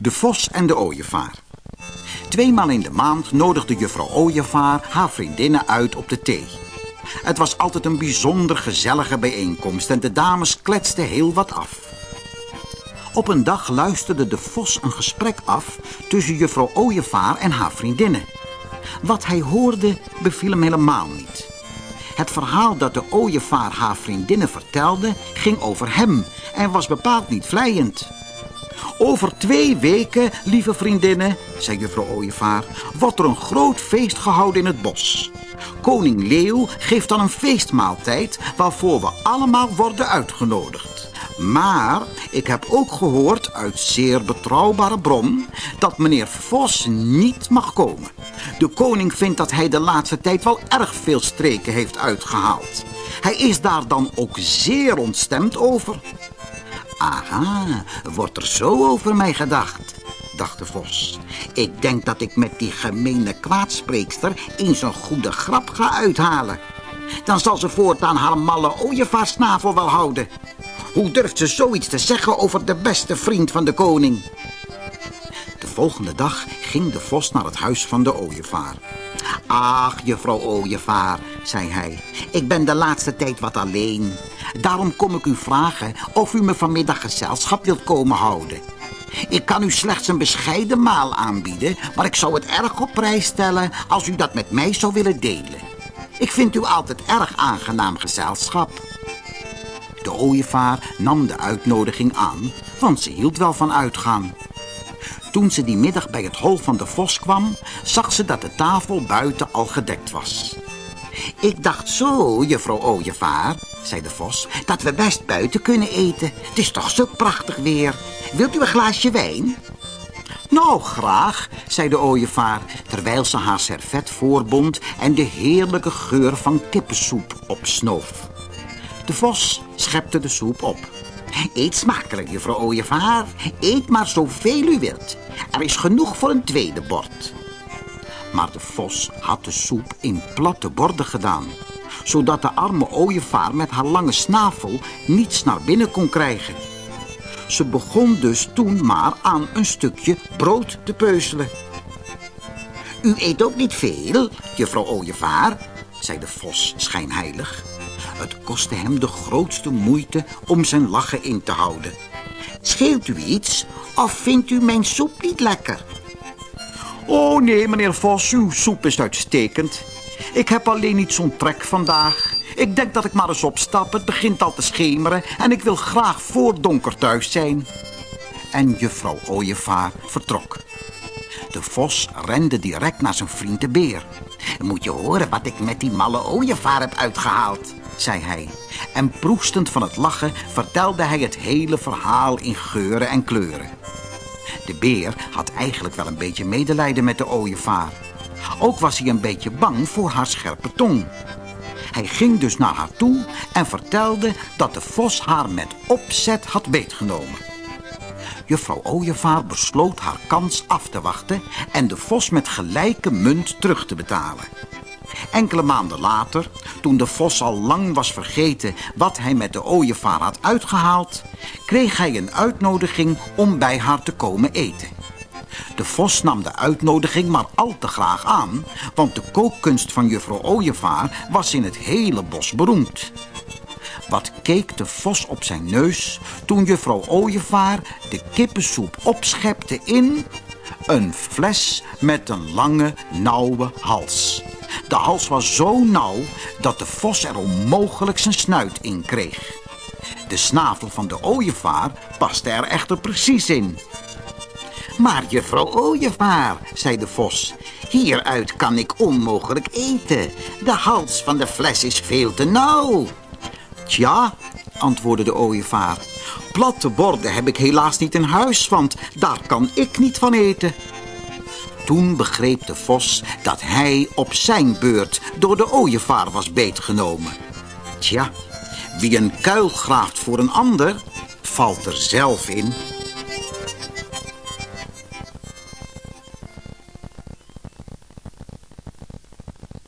De Vos en de Ooievaar. Tweemaal in de maand nodigde juffrouw Ooievaar haar vriendinnen uit op de thee. Het was altijd een bijzonder gezellige bijeenkomst en de dames kletsten heel wat af. Op een dag luisterde de Vos een gesprek af tussen juffrouw Ooievaar en haar vriendinnen. Wat hij hoorde beviel hem helemaal niet. Het verhaal dat de ooievaar haar vriendinnen vertelde ging over hem en was bepaald niet vlijend. Over twee weken, lieve vriendinnen, zei juffrouw Ooievaar, wordt er een groot feest gehouden in het bos. Koning Leeuw geeft dan een feestmaaltijd waarvoor we allemaal worden uitgenodigd. Maar ik heb ook gehoord uit zeer betrouwbare bron dat meneer Vos niet mag komen. De koning vindt dat hij de laatste tijd wel erg veel streken heeft uitgehaald. Hij is daar dan ook zeer ontstemd over. Aha, wordt er zo over mij gedacht, dacht de vos. Ik denk dat ik met die gemene kwaadspreekster eens een goede grap ga uithalen. Dan zal ze voortaan haar malle ooievaarsnavel wel houden. Hoe durft ze zoiets te zeggen over de beste vriend van de koning? De volgende dag ging de vos naar het huis van de ooievaar. Ach, juffrouw ooievaar, zei hij, ik ben de laatste tijd wat alleen. Daarom kom ik u vragen of u me vanmiddag gezelschap wilt komen houden. Ik kan u slechts een bescheiden maal aanbieden, maar ik zou het erg op prijs stellen als u dat met mij zou willen delen. Ik vind u altijd erg aangenaam gezelschap. De ooievaar nam de uitnodiging aan, want ze hield wel van uitgaan. Toen ze die middag bij het hol van de vos kwam, zag ze dat de tafel buiten al gedekt was. Ik dacht zo, juffrouw Ooievaar, zei de vos, dat we best buiten kunnen eten. Het is toch zo prachtig weer. Wilt u een glaasje wijn? Nou, graag, zei de ooievaar, terwijl ze haar servet voorbond en de heerlijke geur van kippensoep opsnoof. De vos schepte de soep op. Eet smakelijk, juffrouw ooievaar. Eet maar zoveel u wilt. Er is genoeg voor een tweede bord. Maar de vos had de soep in platte borden gedaan zodat de arme ooievaar met haar lange snavel niets naar binnen kon krijgen. Ze begon dus toen maar aan een stukje brood te peuzelen. U eet ook niet veel, juffrouw ooievaar, zei de vos schijnheilig. Het kostte hem de grootste moeite om zijn lachen in te houden. Scheelt u iets of vindt u mijn soep niet lekker? Oh nee, meneer Vos, uw soep is uitstekend. Ik heb alleen niet zo'n trek vandaag. Ik denk dat ik maar eens opstap. Het begint al te schemeren en ik wil graag voor donker thuis zijn. En juffrouw Ooievaar vertrok. De vos rende direct naar zijn vriend de beer. Moet je horen wat ik met die malle ooievaar heb uitgehaald, zei hij. En proestend van het lachen vertelde hij het hele verhaal in geuren en kleuren. De beer had eigenlijk wel een beetje medelijden met de ooievaar. Ook was hij een beetje bang voor haar scherpe tong. Hij ging dus naar haar toe en vertelde dat de vos haar met opzet had beetgenomen. Juffrouw Ooievaar besloot haar kans af te wachten en de vos met gelijke munt terug te betalen. Enkele maanden later, toen de vos al lang was vergeten wat hij met de ooievaar had uitgehaald, kreeg hij een uitnodiging om bij haar te komen eten. De vos nam de uitnodiging maar al te graag aan, want de kookkunst van juffrouw Ooievaar was in het hele bos beroemd. Wat keek de vos op zijn neus toen juffrouw Ooievaar de kippensoep opschepte in een fles met een lange, nauwe hals. De hals was zo nauw dat de vos er onmogelijk zijn snuit in kreeg. De snavel van de ooievaar paste er echter precies in. Maar juffrouw Ooievaar, zei de vos, hieruit kan ik onmogelijk eten. De hals van de fles is veel te nauw. Tja, antwoordde de ooievaar, platte borden heb ik helaas niet in huis, want daar kan ik niet van eten. Toen begreep de vos dat hij op zijn beurt door de ooievaar was beetgenomen. Tja, wie een kuil graaft voor een ander, valt er zelf in.